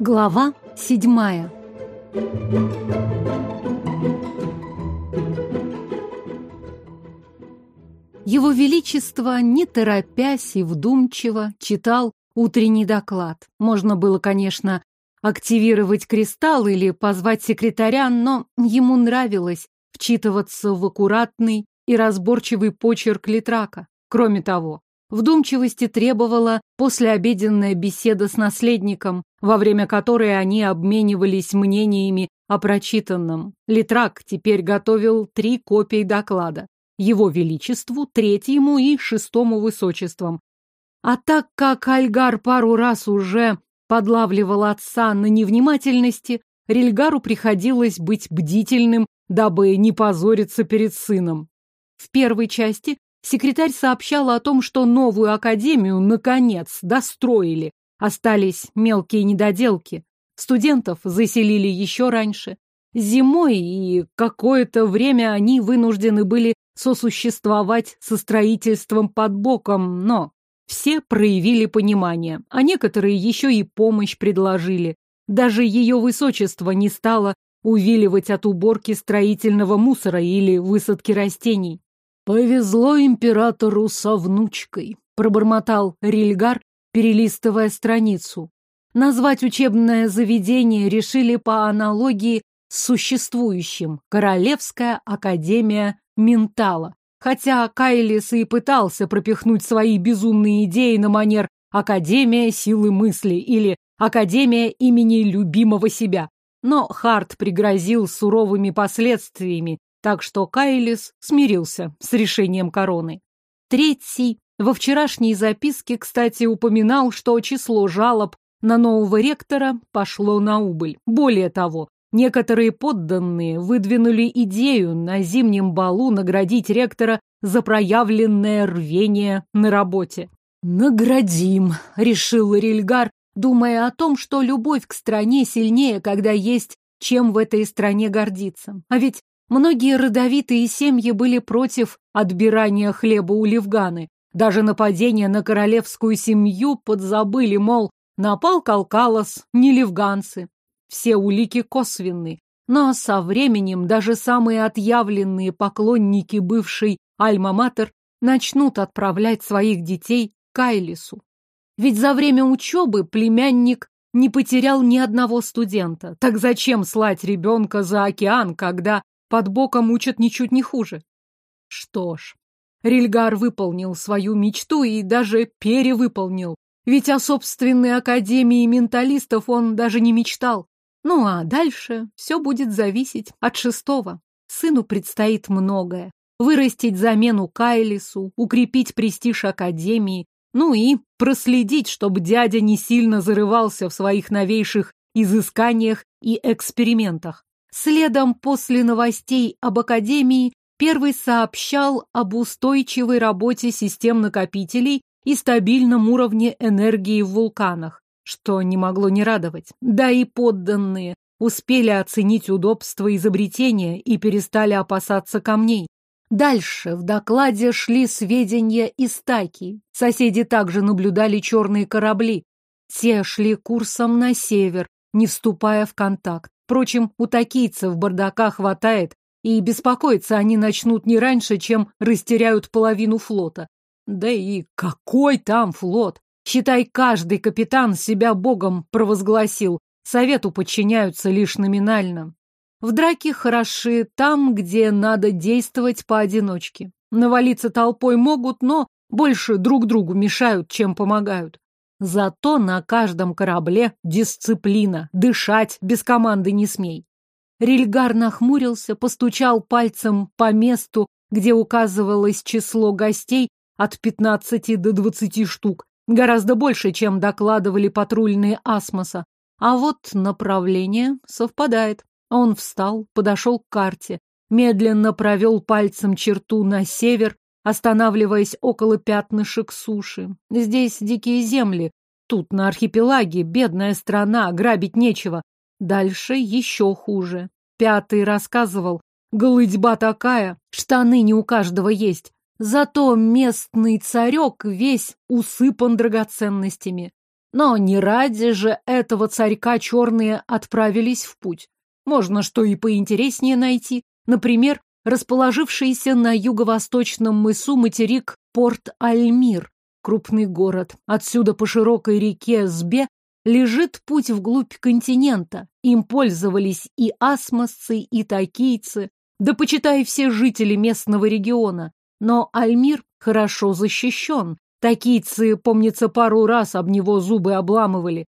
Глава седьмая Его Величество, не торопясь и вдумчиво, читал утренний доклад. Можно было, конечно, активировать кристалл или позвать секретаря, но ему нравилось вчитываться в аккуратный и разборчивый почерк Литрака. Кроме того, вдумчивости требовала послеобеденная беседа с наследником, во время которой они обменивались мнениями о прочитанном. Литрак теперь готовил три копии доклада. Его Величеству, Третьему и Шестому Высочествам. А так как Альгар пару раз уже подлавливал отца на невнимательности, Рельгару приходилось быть бдительным, дабы не позориться перед сыном. В первой части секретарь сообщала о том, что новую академию, наконец, достроили. Остались мелкие недоделки. Студентов заселили еще раньше. Зимой и какое-то время они вынуждены были сосуществовать со строительством под боком, но все проявили понимание, а некоторые еще и помощь предложили. Даже ее высочество не стало увиливать от уборки строительного мусора или высадки растений. «Повезло императору со внучкой», — пробормотал Рильгар, перелистывая страницу. Назвать учебное заведение решили по аналогии с существующим Королевская академия Ментала. Хотя Кайлис и пытался пропихнуть свои безумные идеи на манер «Академия силы мысли» или «Академия имени любимого себя». Но Харт пригрозил суровыми последствиями так что Кайлис смирился с решением короны. Третий во вчерашней записке, кстати, упоминал, что число жалоб на нового ректора пошло на убыль. Более того, некоторые подданные выдвинули идею на зимнем балу наградить ректора за проявленное рвение на работе. «Наградим», — решил Рильгар, думая о том, что любовь к стране сильнее, когда есть чем в этой стране гордиться. А ведь Многие родовитые семьи были против отбирания хлеба у Левганы. Даже нападение на королевскую семью подзабыли, мол, напал Калкалос, не левганцы. Все улики косвенны. Но со временем даже самые отъявленные поклонники бывшей Альма-Матер начнут отправлять своих детей к Айлису. Ведь за время учебы племянник не потерял ни одного студента. Так зачем слать ребенка за океан, когда под боком учат ничуть не хуже. Что ж, Рильгар выполнил свою мечту и даже перевыполнил. Ведь о собственной академии менталистов он даже не мечтал. Ну а дальше все будет зависеть от шестого. Сыну предстоит многое. Вырастить замену Кайлису, укрепить престиж академии, ну и проследить, чтобы дядя не сильно зарывался в своих новейших изысканиях и экспериментах. Следом после новостей об Академии первый сообщал об устойчивой работе систем накопителей и стабильном уровне энергии в вулканах, что не могло не радовать. Да и подданные успели оценить удобство изобретения и перестали опасаться камней. Дальше в докладе шли сведения из Таки. Соседи также наблюдали черные корабли. Те шли курсом на север, не вступая в контакт. Впрочем, у такийцев бардака хватает, и беспокоиться они начнут не раньше, чем растеряют половину флота. Да и какой там флот? Считай, каждый капитан себя богом провозгласил, совету подчиняются лишь номинально. В драке хороши там, где надо действовать поодиночке. Навалиться толпой могут, но больше друг другу мешают, чем помогают. Зато на каждом корабле дисциплина, дышать без команды не смей. Рильгар нахмурился, постучал пальцем по месту, где указывалось число гостей от 15 до 20 штук, гораздо больше, чем докладывали патрульные Асмоса. А вот направление совпадает. Он встал, подошел к карте, медленно провел пальцем черту на север, останавливаясь около пятнышек суши. Здесь дикие земли, тут на архипелаге бедная страна, грабить нечего. Дальше еще хуже. Пятый рассказывал, голыдьба такая, штаны не у каждого есть. Зато местный царек весь усыпан драгоценностями. Но не ради же этого царька черные отправились в путь. Можно что и поинтереснее найти. Например, расположившийся на юго-восточном мысу материк Порт-Альмир, крупный город. Отсюда по широкой реке Сбе лежит путь вглубь континента. Им пользовались и асмосцы, и такийцы, да почитай все жители местного региона. Но Альмир хорошо защищен. Такийцы, помнится, пару раз об него зубы обламывали.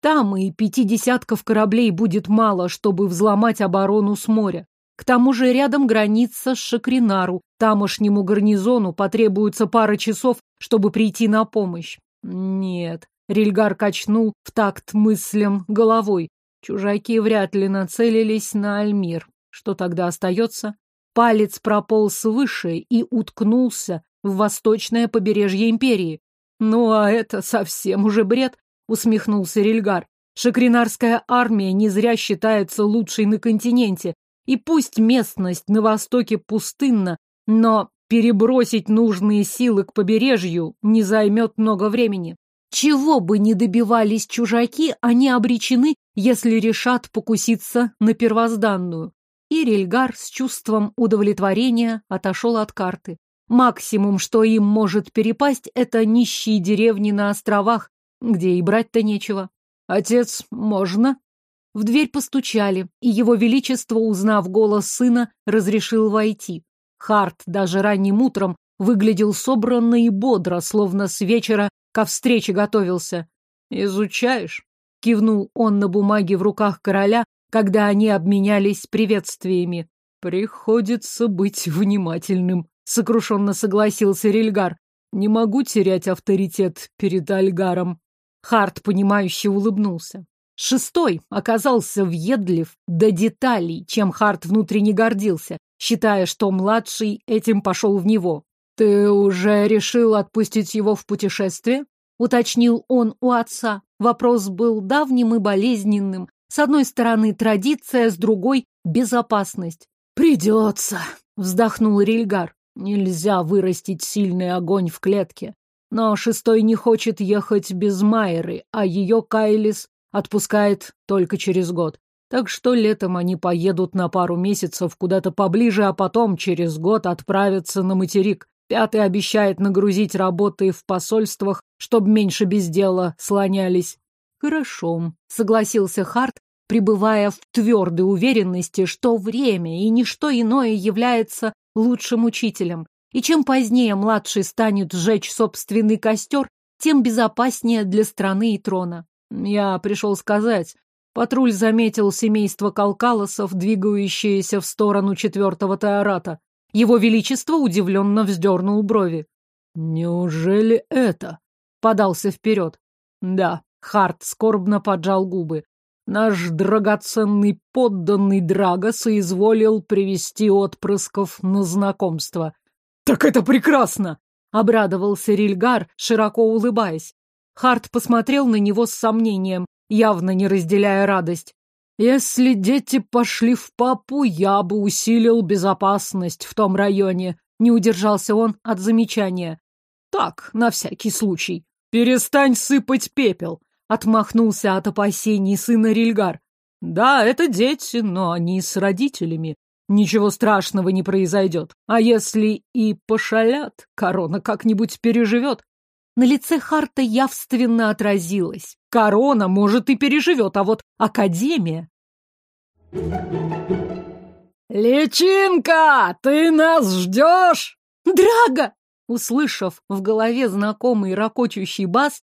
Там и пяти десятков кораблей будет мало, чтобы взломать оборону с моря. К тому же рядом граница с Шакринару. Тамошнему гарнизону потребуется пара часов, чтобы прийти на помощь. Нет, Рильгар качнул в такт мыслям головой. Чужаки вряд ли нацелились на Альмир. Что тогда остается? Палец прополз выше и уткнулся в восточное побережье империи. Ну, а это совсем уже бред, усмехнулся Рильгар. Шакринарская армия не зря считается лучшей на континенте, и пусть местность на востоке пустынна, но перебросить нужные силы к побережью не займет много времени. Чего бы ни добивались чужаки, они обречены, если решат покуситься на первозданную. И Рельгар с чувством удовлетворения отошел от карты. Максимум, что им может перепасть, это нищие деревни на островах, где и брать-то нечего. Отец, можно? В дверь постучали, и его величество, узнав голос сына, разрешил войти. Харт даже ранним утром выглядел собранно и бодро, словно с вечера ко встрече готовился. «Изучаешь?» — кивнул он на бумаге в руках короля, когда они обменялись приветствиями. «Приходится быть внимательным», — сокрушенно согласился Рельгар. «Не могу терять авторитет перед Альгаром». Харт, понимающе улыбнулся. Шестой оказался въедлив до деталей, чем Харт внутренне гордился, считая, что младший этим пошел в него. «Ты уже решил отпустить его в путешествие?» — уточнил он у отца. Вопрос был давним и болезненным. С одной стороны традиция, с другой — безопасность. «Придется», — вздохнул Рильгар. «Нельзя вырастить сильный огонь в клетке. Но шестой не хочет ехать без Майеры, а ее Кайлис отпускает только через год. Так что летом они поедут на пару месяцев куда-то поближе, а потом через год отправятся на материк. Пятый обещает нагрузить работой в посольствах, чтобы меньше без дела слонялись. Хорошо, согласился Харт, пребывая в твердой уверенности, что время и ничто иное является лучшим учителем. И чем позднее младший станет сжечь собственный костер, тем безопаснее для страны и трона. Я пришел сказать. Патруль заметил семейство Калкалосов, двигающееся в сторону четвертого Теората. Его Величество удивленно вздернул брови. «Неужели это?» — подался вперед. «Да», — Харт скорбно поджал губы. «Наш драгоценный подданный Драго соизволил привести отпрысков на знакомство». «Так это прекрасно!» — обрадовался Рильгар, широко улыбаясь. Харт посмотрел на него с сомнением, явно не разделяя радость. «Если дети пошли в папу, я бы усилил безопасность в том районе», — не удержался он от замечания. «Так, на всякий случай. Перестань сыпать пепел», — отмахнулся от опасений сына Рильгар. «Да, это дети, но они с родителями. Ничего страшного не произойдет. А если и пошалят, корона как-нибудь переживет. На лице Харта явственно отразилось. Корона, может, и переживет, а вот Академия... «Личинка, ты нас ждешь?» «Драга!» Услышав в голове знакомый ракочущий бас,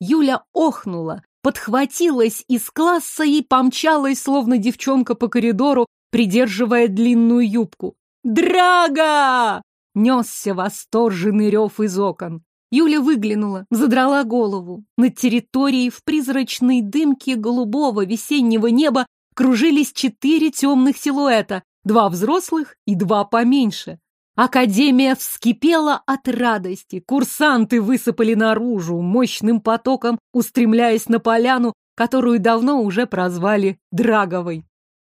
Юля охнула, подхватилась из класса и помчалась, словно девчонка по коридору, придерживая длинную юбку. «Драга!» — несся восторженный рев из окон. Юля выглянула, задрала голову. Над территорией в призрачной дымке голубого весеннего неба кружились четыре темных силуэта, два взрослых и два поменьше. Академия вскипела от радости. Курсанты высыпали наружу, мощным потоком устремляясь на поляну, которую давно уже прозвали Драговой.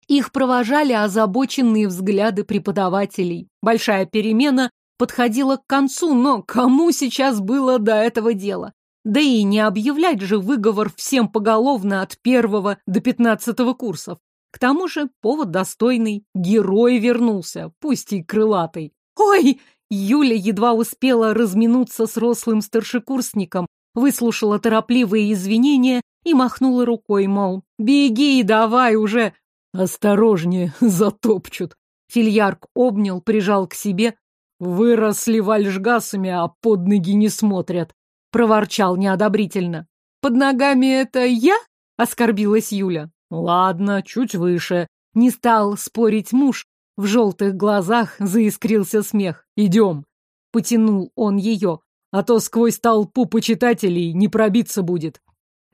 Их провожали озабоченные взгляды преподавателей. Большая перемена подходила к концу, но кому сейчас было до этого дела? Да и не объявлять же выговор всем поголовно от первого до пятнадцатого курсов. К тому же повод достойный. Герой вернулся, пусть и крылатый. «Ой!» Юля едва успела разминуться с рослым старшекурсником, выслушала торопливые извинения и махнула рукой, мол, «Беги, давай уже!» «Осторожнее, затопчут!» Фильярк обнял, прижал к себе. «Выросли вальжгасами, а под ноги не смотрят!» Проворчал неодобрительно. «Под ногами это я?» — оскорбилась Юля. «Ладно, чуть выше». Не стал спорить муж. В желтых глазах заискрился смех. «Идем!» — потянул он ее. «А то сквозь толпу почитателей не пробиться будет».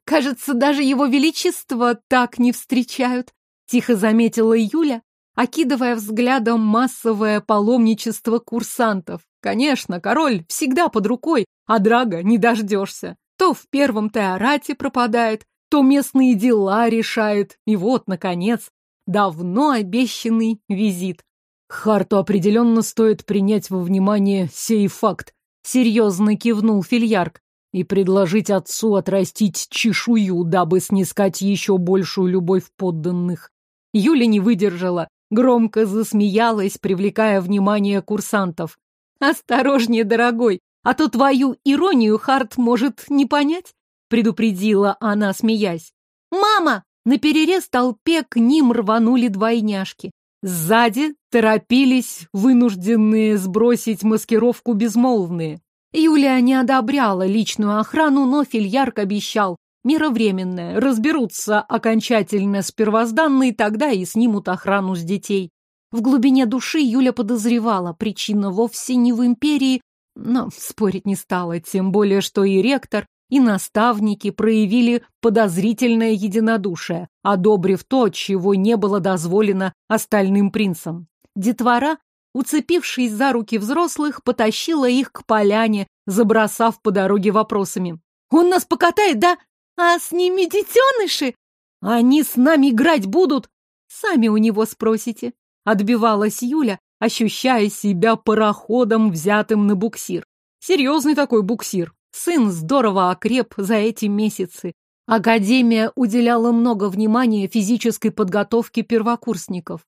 «Кажется, даже его величество так не встречают», — тихо заметила Юля, окидывая взглядом массовое паломничество курсантов. Конечно, король всегда под рукой, а Драга не дождешься. То в первом теорате пропадает, то местные дела решает. И вот, наконец, давно обещанный визит. Харту определенно стоит принять во внимание сей факт. Серьезно кивнул Фильярк и предложить отцу отрастить чешую, дабы снискать еще большую любовь подданных. Юля не выдержала, громко засмеялась, привлекая внимание курсантов. «Осторожнее, дорогой, а то твою иронию Харт может не понять», предупредила она, смеясь. «Мама!» На перерез толпе к ним рванули двойняшки. Сзади торопились вынужденные сбросить маскировку безмолвные. Юлия не одобряла личную охрану, но Фильярк обещал. Мера временная, разберутся окончательно с первозданной, тогда и снимут охрану с детей. В глубине души Юля подозревала, причина вовсе не в империи, но спорить не стала, тем более, что и ректор, и наставники проявили подозрительное единодушие, одобрив то, чего не было дозволено остальным принцам. Детвора, уцепившись за руки взрослых, потащила их к поляне, забросав по дороге вопросами. «Он нас покатает, да? А с ними детеныши? Они с нами играть будут? Сами у него спросите». Отбивалась Юля, ощущая себя пароходом, взятым на буксир. Серьезный такой буксир. Сын здорово окреп за эти месяцы. Академия уделяла много внимания физической подготовке первокурсников.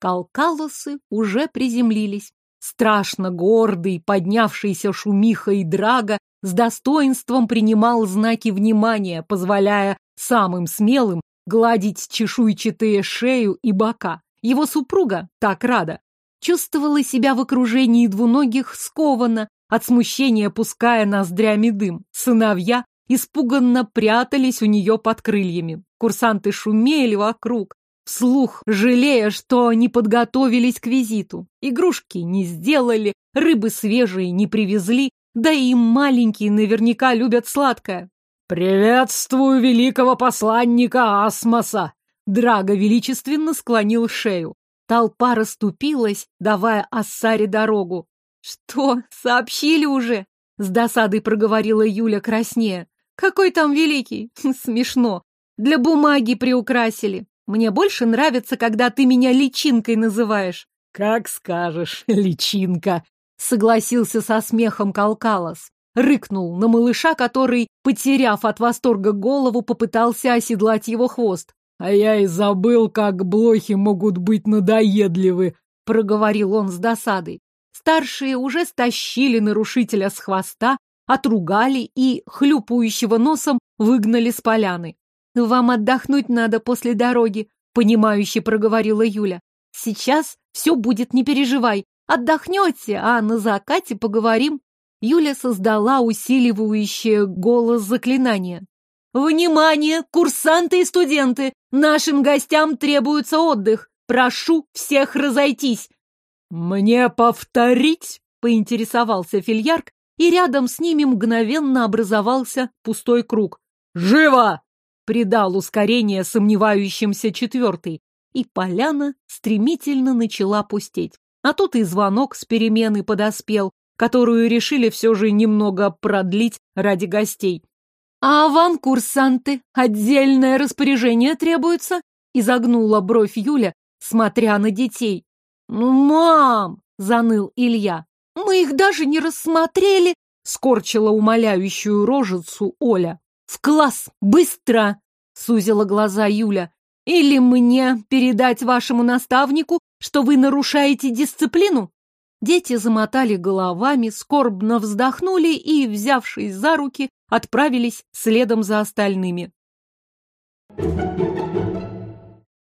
Калкалосы уже приземлились. Страшно гордый, поднявшийся шумиха и драга с достоинством принимал знаки внимания, позволяя самым смелым гладить чешуйчатые шею и бока. Его супруга, так рада, чувствовала себя в окружении двуногих скованно, от смущения пуская ноздрями дым. Сыновья испуганно прятались у нее под крыльями. Курсанты шумели вокруг, вслух жалея, что не подготовились к визиту. Игрушки не сделали, рыбы свежие не привезли, да и маленькие наверняка любят сладкое. «Приветствую великого посланника Асмоса!» Драго величественно склонил шею. Толпа расступилась, давая Ассаре дорогу. «Что, сообщили уже?» — с досадой проговорила Юля краснее. «Какой там великий? Смешно. Для бумаги приукрасили. Мне больше нравится, когда ты меня личинкой называешь». «Как скажешь, личинка», — согласился со смехом Калкалос. Рыкнул на малыша, который, потеряв от восторга голову, попытался оседлать его хвост. «А я и забыл, как блохи могут быть надоедливы», — проговорил он с досадой. Старшие уже стащили нарушителя с хвоста, отругали и, хлюпающего носом, выгнали с поляны. «Вам отдохнуть надо после дороги», — понимающе проговорила Юля. «Сейчас все будет, не переживай. Отдохнете, а на закате поговорим». Юля создала усиливающее голос заклинание. «Внимание, курсанты и студенты! Нашим гостям требуется отдых. Прошу всех разойтись!» «Мне повторить?» — поинтересовался Фильярк, и рядом с ними мгновенно образовался пустой круг. «Живо!» — придал ускорение сомневающимся четвертый, и поляна стремительно начала пустеть. А тут и звонок с перемены подоспел, которую решили все же немного продлить ради гостей. «А вам, курсанты, отдельное распоряжение требуется?» — изогнула бровь Юля, смотря на детей. «Ну, мам!» — заныл Илья. «Мы их даже не рассмотрели!» скорчила умоляющую рожицу Оля. «В класс! Быстро!» — сузила глаза Юля. «Или мне передать вашему наставнику, что вы нарушаете дисциплину?» Дети замотали головами, скорбно вздохнули и, взявшись за руки, отправились следом за остальными.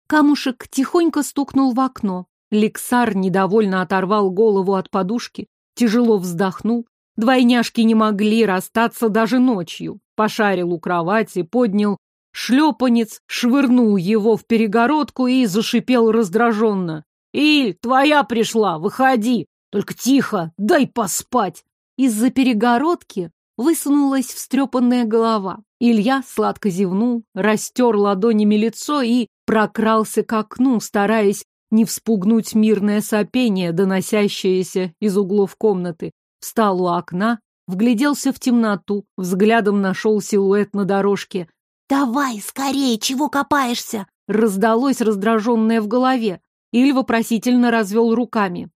Камушек тихонько стукнул в окно. Лексар недовольно оторвал голову от подушки, тяжело вздохнул. Двойняшки не могли расстаться даже ночью. Пошарил у кровати, поднял шлепанец, швырнул его в перегородку и зашипел раздраженно. «Иль, твоя пришла, выходи! Только тихо, дай поспать!» Из-за перегородки высунулась встрепанная голова. Илья сладко зевнул, растер ладонями лицо и прокрался к окну, стараясь не вспугнуть мирное сопение, доносящееся из углов комнаты. Встал у окна, вгляделся в темноту, взглядом нашел силуэт на дорожке. «Давай, скорее, чего копаешься?» Раздалось раздраженное в голове. Иль вопросительно развел руками.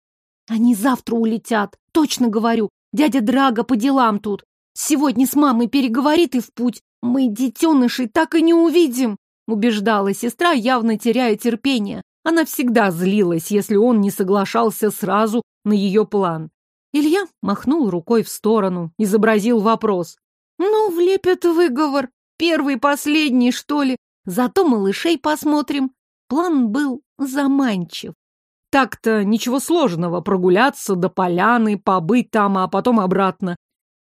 «Они завтра улетят, точно говорю. Дядя Драга по делам тут. Сегодня с мамой переговорит и в путь. Мы детенышей так и не увидим», убеждала сестра, явно теряя терпение. Она всегда злилась, если он не соглашался сразу на ее план. Илья махнул рукой в сторону, изобразил вопрос. «Ну, влепят выговор. Первый последний, что ли? Зато малышей посмотрим». План был заманчив. Так-то ничего сложного, прогуляться до поляны, побыть там, а потом обратно.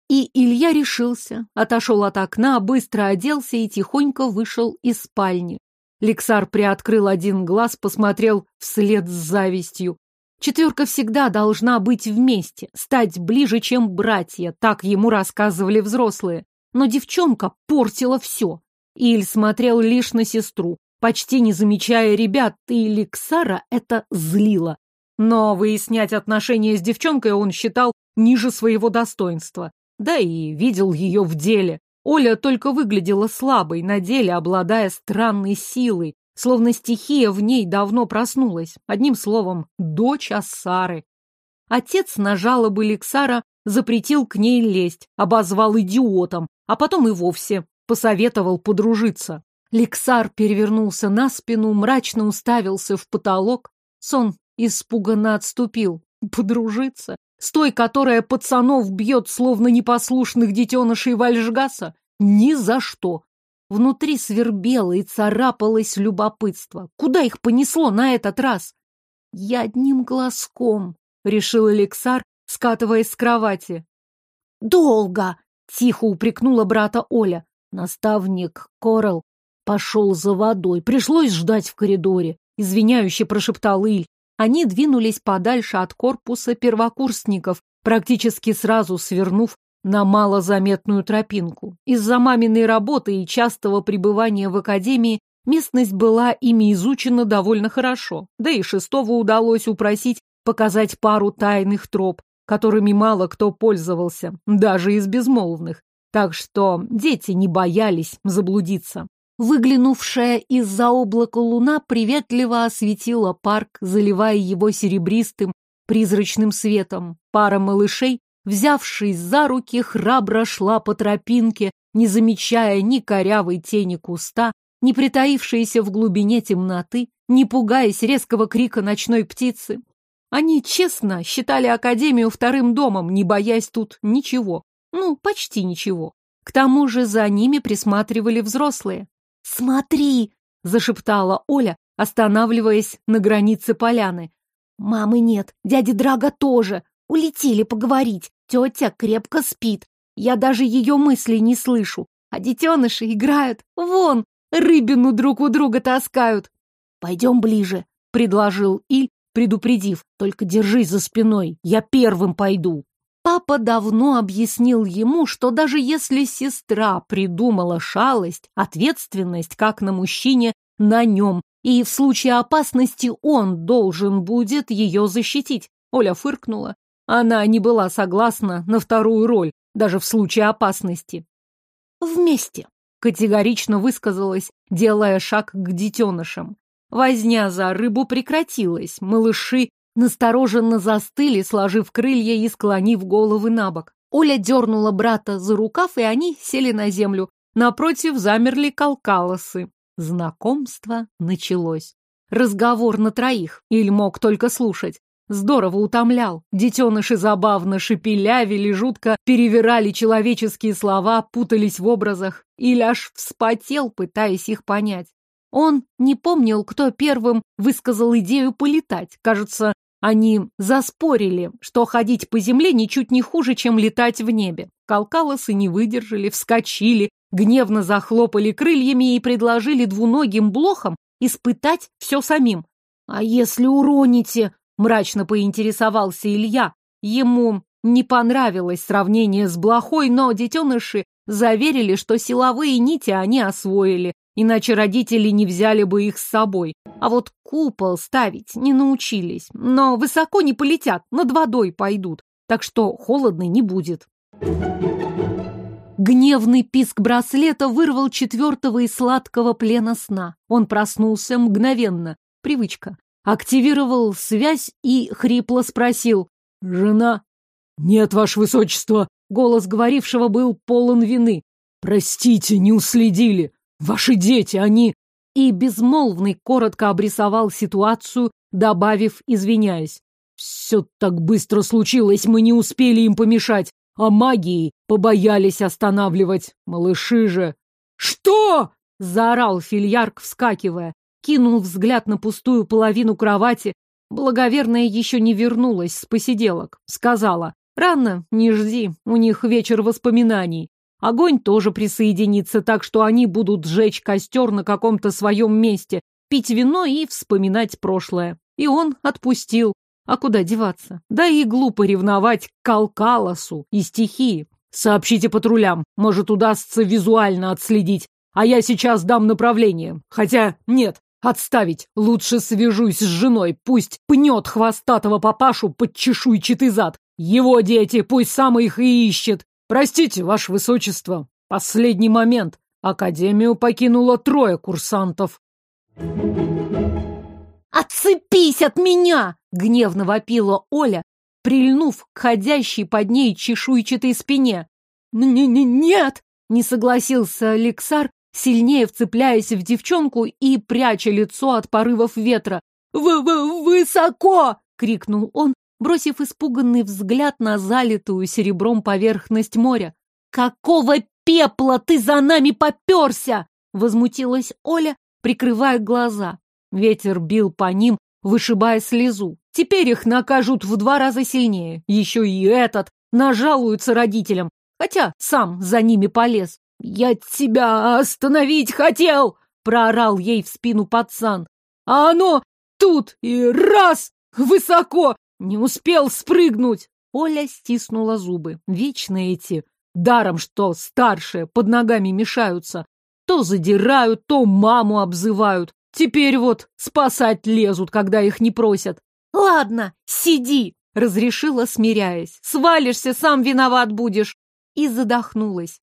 И Илья решился, отошел от окна, быстро оделся и тихонько вышел из спальни. Лексар приоткрыл один глаз, посмотрел вслед с завистью. Четверка всегда должна быть вместе, стать ближе, чем братья, так ему рассказывали взрослые. Но девчонка портила все. Иль смотрел лишь на сестру, почти не замечая ребят, и Лексара это злило. Но выяснять отношения с девчонкой он считал ниже своего достоинства. Да и видел ее в деле. Оля только выглядела слабой, на деле обладая странной силой, словно стихия в ней давно проснулась. Одним словом, дочь Ассары. Отец на жалобы Лексара запретил к ней лезть, обозвал идиотом, а потом и вовсе посоветовал подружиться. Лексар перевернулся на спину, мрачно уставился в потолок. Сон испуганно отступил. Подружиться? С той, которая пацанов бьет, словно непослушных детенышей Вальжгаса? Ни за что. Внутри свербело и царапалось любопытство. Куда их понесло на этот раз? Я одним глазком, решил Алексар, скатываясь с кровати. Долго, тихо упрекнула брата Оля. Наставник Корал пошел за водой. Пришлось ждать в коридоре. Извиняюще прошептал Иль. Они двинулись подальше от корпуса первокурсников, практически сразу свернув на малозаметную тропинку. Из-за маминой работы и частого пребывания в академии местность была ими изучена довольно хорошо, да и шестого удалось упросить показать пару тайных троп, которыми мало кто пользовался, даже из безмолвных. Так что дети не боялись заблудиться. Выглянувшая из-за облака луна приветливо осветила парк, заливая его серебристым призрачным светом. Пара малышей, взявшись за руки, храбро шла по тропинке, не замечая ни корявой тени куста, ни притаившейся в глубине темноты, не пугаясь резкого крика ночной птицы. Они честно считали Академию вторым домом, не боясь тут ничего. Ну, почти ничего. К тому же за ними присматривали взрослые. «Смотри!» — зашептала Оля, останавливаясь на границе поляны. «Мамы нет, дяди Драга тоже. Улетели поговорить. Тетя крепко спит. Я даже ее мыслей не слышу. А детеныши играют. Вон, рыбину друг у друга таскают. Пойдем ближе, — предложил Иль, предупредив. Только держись за спиной, я первым пойду. Папа давно объяснил ему, что даже если сестра придумала шалость, ответственность, как на мужчине, на нем, и в случае опасности он должен будет ее защитить. Оля фыркнула. Она не была согласна на вторую роль, даже в случае опасности. «Вместе», — категорично высказалась, делая шаг к детенышам. Возня за рыбу прекратилась, малыши настороженно застыли, сложив крылья и склонив головы на бок. Оля дернула брата за рукав, и они сели на землю. Напротив замерли калкалосы. Знакомство началось. Разговор на троих, Иль мог только слушать. Здорово утомлял. Детеныши забавно шепелявили, жутко перевирали человеческие слова, путались в образах. Иль аж вспотел, пытаясь их понять. Он не помнил, кто первым высказал идею полетать. Кажется, они заспорили, что ходить по земле ничуть не хуже, чем летать в небе. Калкалосы не выдержали, вскочили, гневно захлопали крыльями и предложили двуногим блохам испытать все самим. «А если уроните?» — мрачно поинтересовался Илья. Ему не понравилось сравнение с блохой, но детеныши заверили, что силовые нити они освоили, иначе родители не взяли бы их с собой. А вот купол ставить не научились, но высоко не полетят, над водой пойдут, так что холодно не будет. Гневный писк браслета вырвал четвертого из сладкого плена сна. Он проснулся мгновенно. Привычка. Активировал связь и хрипло спросил. «Жена?» «Нет, ваше высочество!» Голос говорившего был полон вины. «Простите, не уследили. Ваши дети, они...» И безмолвный коротко обрисовал ситуацию, добавив, извиняясь. «Все так быстро случилось, мы не успели им помешать а магией побоялись останавливать. Малыши же... «Что?» — заорал Фильярк, вскакивая. Кинул взгляд на пустую половину кровати. Благоверная еще не вернулась с посиделок. Сказала, «Рано, не жди, у них вечер воспоминаний. Огонь тоже присоединится, так что они будут сжечь костер на каком-то своем месте, пить вино и вспоминать прошлое». И он отпустил, а куда деваться? Да и глупо ревновать к Калкалосу и стихии. Сообщите патрулям, может, удастся визуально отследить. А я сейчас дам направление. Хотя нет, отставить. Лучше свяжусь с женой, пусть пнет хвостатого папашу под чешуйчатый зад. Его дети, пусть сам их и ищет. Простите, ваше высочество, последний момент. Академию покинуло трое курсантов. «Отцепись от меня!» — гневно вопила Оля, прильнув к ходящей под ней чешуйчатой спине. «Нет!» — не согласился Алексар, сильнее вцепляясь в девчонку и пряча лицо от порывов ветра. «Вы -вы «Высоко!» — крикнул он, бросив испуганный взгляд на залитую серебром поверхность моря. «Какого пепла ты за нами поперся?» — возмутилась Оля, прикрывая глаза. Ветер бил по ним, вышибая слезу. Теперь их накажут в два раза сильнее. Еще и этот нажалуется родителям, хотя сам за ними полез. «Я тебя остановить хотел!» — проорал ей в спину пацан. «А оно тут и раз! Высоко! Не успел спрыгнуть!» Оля стиснула зубы. Вечно эти. Даром, что старшие под ногами мешаются. То задирают, то маму обзывают. Теперь вот спасать лезут, когда их не просят. Ладно, сиди, разрешила, смиряясь. Свалишься, сам виноват будешь. И задохнулась.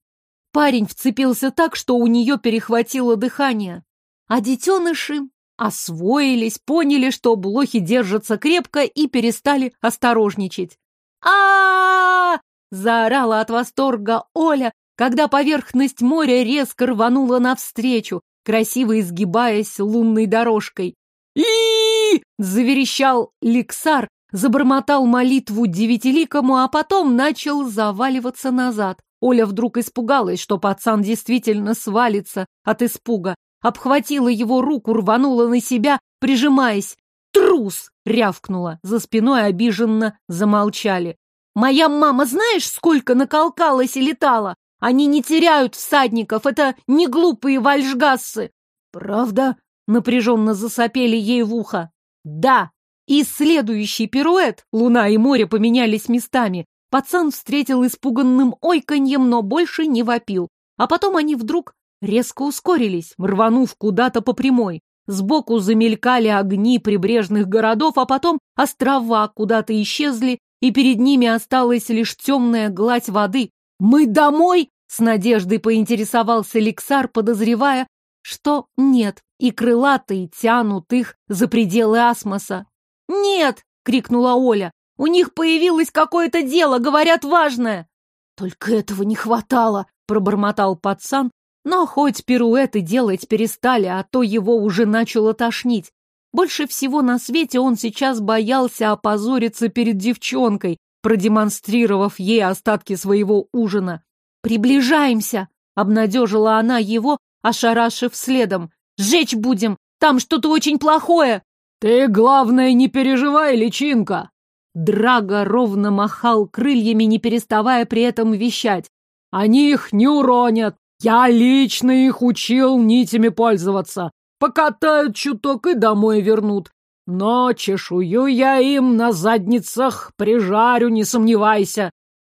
Парень вцепился так, что у нее перехватило дыхание. А детеныши освоились, поняли, что блохи держатся крепко и перестали осторожничать. а, заорала от восторга Оля, когда поверхность моря резко рванула навстречу, красиво изгибаясь лунной дорожкой. и заверещал Лексар, забормотал молитву девятиликому, а потом начал заваливаться назад. Оля вдруг испугалась, что пацан действительно свалится от испуга. Обхватила его руку, рванула на себя, прижимаясь. «Трус!» — рявкнула. За спиной обиженно замолчали. «Моя мама знаешь, сколько наколкалась и летала? Они не теряют всадников, это не глупые вальшгассы. Правда? Напряженно засопели ей в ухо. Да. И следующий пируэт, луна и море поменялись местами. Пацан встретил испуганным ойканьем, но больше не вопил. А потом они вдруг резко ускорились, рванув куда-то по прямой. Сбоку замелькали огни прибрежных городов, а потом острова куда-то исчезли, и перед ними осталась лишь темная гладь воды. «Мы домой!» С надеждой поинтересовался Лексар, подозревая, что нет, и крылатые тянут их за пределы асмоса. «Нет!» — крикнула Оля. «У них появилось какое-то дело, говорят, важное!» Только этого не хватало, пробормотал пацан, но хоть пируэты делать перестали, а то его уже начало тошнить. Больше всего на свете он сейчас боялся опозориться перед девчонкой, продемонстрировав ей остатки своего ужина. «Приближаемся!» — обнадежила она его, ошарашив следом. «Сжечь будем! Там что-то очень плохое!» «Ты, главное, не переживай, личинка!» Драго ровно махал крыльями, не переставая при этом вещать. «Они их не уронят! Я лично их учил нитями пользоваться! Покатают чуток и домой вернут! Но чешую я им на задницах прижарю, не сомневайся!»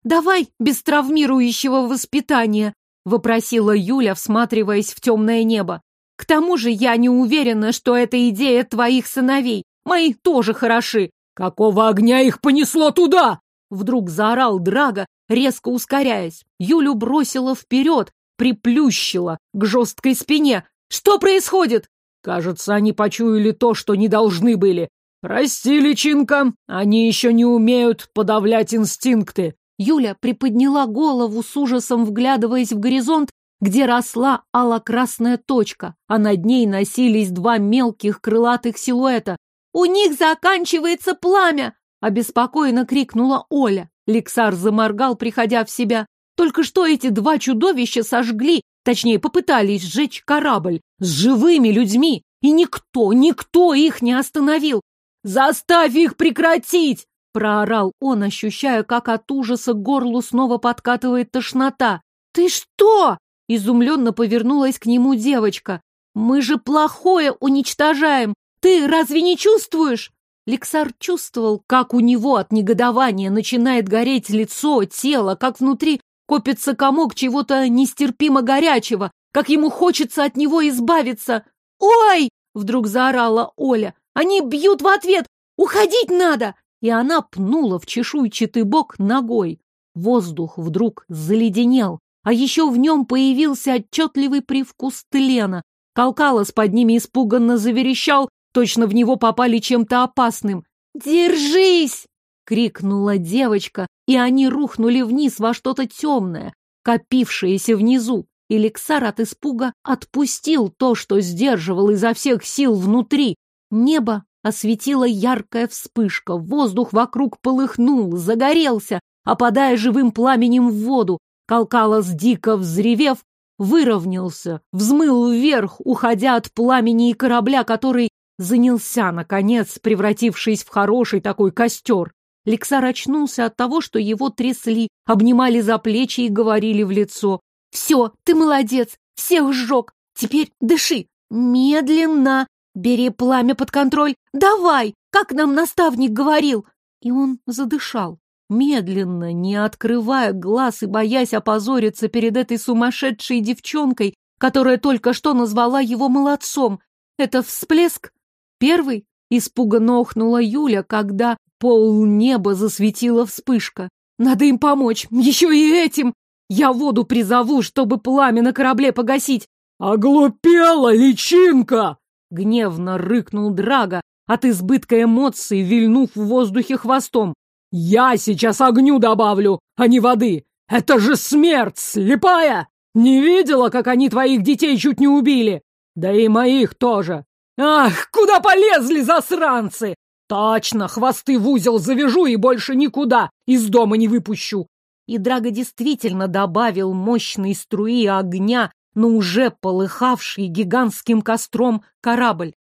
«Давай без травмирующего воспитания!» — вопросила Юля, всматриваясь в темное небо. К тому же я не уверена, что это идея твоих сыновей. Мои тоже хороши. Какого огня их понесло туда? Вдруг заорал Драга, резко ускоряясь. Юлю бросила вперед, приплющила к жесткой спине. Что происходит? Кажется, они почуяли то, что не должны были. Прости, личинка, они еще не умеют подавлять инстинкты. Юля приподняла голову с ужасом, вглядываясь в горизонт, где росла ало-красная точка, а над ней носились два мелких крылатых силуэта. «У них заканчивается пламя!» — обеспокоенно крикнула Оля. Лексар заморгал, приходя в себя. Только что эти два чудовища сожгли, точнее, попытались сжечь корабль с живыми людьми, и никто, никто их не остановил. «Заставь их прекратить!» — проорал он, ощущая, как от ужаса горлу снова подкатывает тошнота. «Ты что?» Изумленно повернулась к нему девочка. «Мы же плохое уничтожаем! Ты разве не чувствуешь?» Лексар чувствовал, как у него от негодования начинает гореть лицо, тело, как внутри копится комок чего-то нестерпимо горячего, как ему хочется от него избавиться. «Ой!» — вдруг заорала Оля. «Они бьют в ответ! Уходить надо!» И она пнула в чешуйчатый бок ногой. Воздух вдруг заледенел, а еще в нем появился отчетливый привкус тлена. Калкалос под ними испуганно заверещал, точно в него попали чем-то опасным. «Держись!» — крикнула девочка, и они рухнули вниз во что-то темное, копившееся внизу. И от испуга отпустил то, что сдерживал изо всех сил внутри. Небо осветила яркая вспышка, воздух вокруг полыхнул, загорелся, опадая живым пламенем в воду. Калкалос, дико взревев, выровнялся, взмыл вверх, уходя от пламени и корабля, который занялся, наконец, превратившись в хороший такой костер. Лексар очнулся от того, что его трясли, обнимали за плечи и говорили в лицо. «Все, ты молодец, всех сжег, теперь дыши, медленно, бери пламя под контроль, давай, как нам наставник говорил!» И он задышал медленно, не открывая глаз и боясь опозориться перед этой сумасшедшей девчонкой, которая только что назвала его молодцом. Это всплеск? Первый? Испуганно охнула Юля, когда пол неба засветила вспышка. Надо им помочь, еще и этим! Я воду призову, чтобы пламя на корабле погасить. «Оглупела личинка!» Гневно рыкнул Драга, от избытка эмоций вильнув в воздухе хвостом. Я сейчас огню добавлю, а не воды. Это же смерть, слепая! Не видела, как они твоих детей чуть не убили? Да и моих тоже. Ах, куда полезли засранцы! Точно, хвосты в узел завяжу и больше никуда из дома не выпущу. И Драго действительно добавил мощные струи огня на уже полыхавший гигантским костром корабль.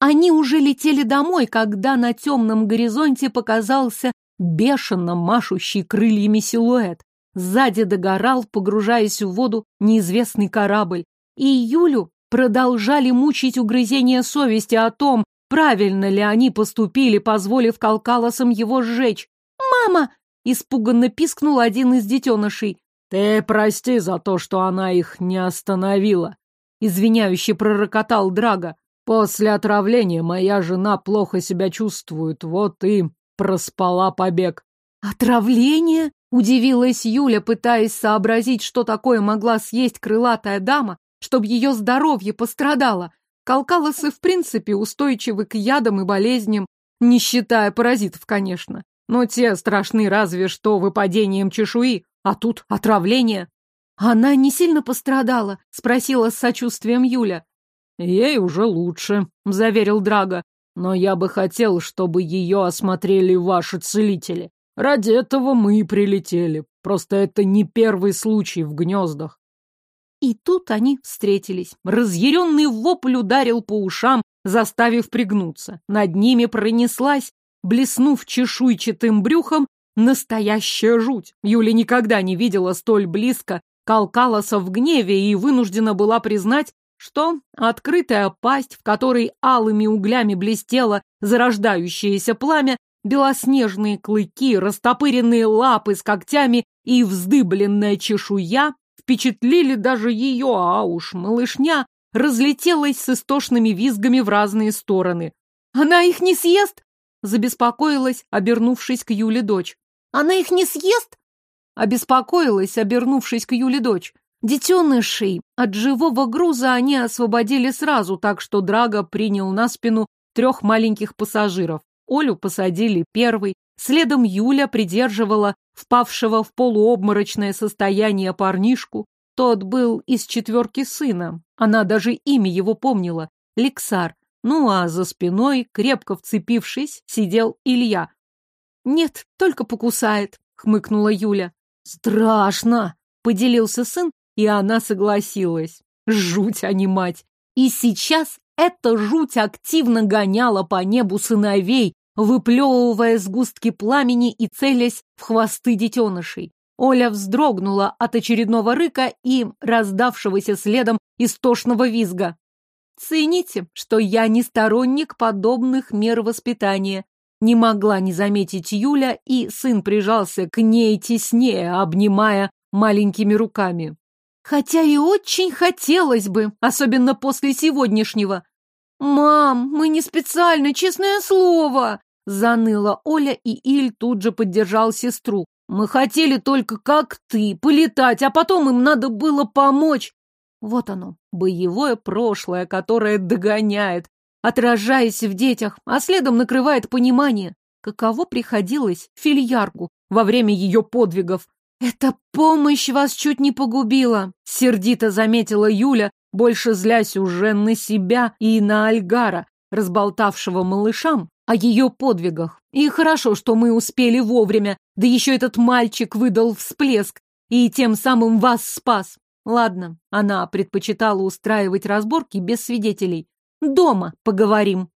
Они уже летели домой, когда на темном горизонте показался бешено машущий крыльями силуэт. Сзади догорал, погружаясь в воду, неизвестный корабль. И Юлю продолжали мучить угрызения совести о том, правильно ли они поступили, позволив Калкалосам его сжечь. «Мама!» — испуганно пискнул один из детенышей. «Ты прости за то, что она их не остановила», — извиняюще пророкотал Драга. После отравления моя жена плохо себя чувствует, вот и проспала побег. Отравление? Удивилась Юля, пытаясь сообразить, что такое могла съесть крылатая дама, чтобы ее здоровье пострадало. Калкалосы в принципе устойчивы к ядам и болезням, не считая паразитов, конечно. но те страшны разве что выпадением чешуи, а тут отравление. Она не сильно пострадала, спросила с сочувствием Юля. Ей уже лучше, заверил Драга. Но я бы хотел, чтобы ее осмотрели ваши целители. Ради этого мы и прилетели. Просто это не первый случай в гнездах. И тут они встретились. Разъяренный вопль ударил по ушам, заставив пригнуться. Над ними пронеслась, блеснув чешуйчатым брюхом, настоящая жуть. Юля никогда не видела столь близко Калкалоса в гневе и вынуждена была признать, что открытая пасть, в которой алыми углями блестело зарождающееся пламя, белоснежные клыки, растопыренные лапы с когтями и вздыбленная чешуя впечатлили даже ее, а уж малышня разлетелась с истошными визгами в разные стороны. «Она их не съест?» — забеспокоилась, обернувшись к Юле дочь. «Она их не съест?» — обеспокоилась, обернувшись к Юле дочь. Детенышей от живого груза они освободили сразу, так что Драго принял на спину трех маленьких пассажиров. Олю посадили первой, следом Юля придерживала впавшего в полуобморочное состояние парнишку. Тот был из четверки сына. Она даже имя его помнила — Лексар. Ну а за спиной, крепко вцепившись, сидел Илья. «Нет, только покусает», — хмыкнула Юля. «Страшно!» — поделился сын, и она согласилась. Жуть, а не мать. И сейчас эта жуть активно гоняла по небу сыновей, выплевывая сгустки пламени и целясь в хвосты детенышей. Оля вздрогнула от очередного рыка и раздавшегося следом истошного визга. «Цените, что я не сторонник подобных мер воспитания», не могла не заметить Юля, и сын прижался к ней теснее, обнимая маленькими руками. Хотя и очень хотелось бы, особенно после сегодняшнего. «Мам, мы не специально, честное слово!» Заныла Оля, и Иль тут же поддержал сестру. «Мы хотели только, как ты, полетать, а потом им надо было помочь!» Вот оно, боевое прошлое, которое догоняет, отражаясь в детях, а следом накрывает понимание, каково приходилось фильяргу во время ее подвигов. «Эта помощь вас чуть не погубила», — сердито заметила Юля, больше злясь уже на себя и на Альгара, разболтавшего малышам о ее подвигах. И хорошо, что мы успели вовремя, да еще этот мальчик выдал всплеск и тем самым вас спас. Ладно, она предпочитала устраивать разборки без свидетелей. Дома поговорим.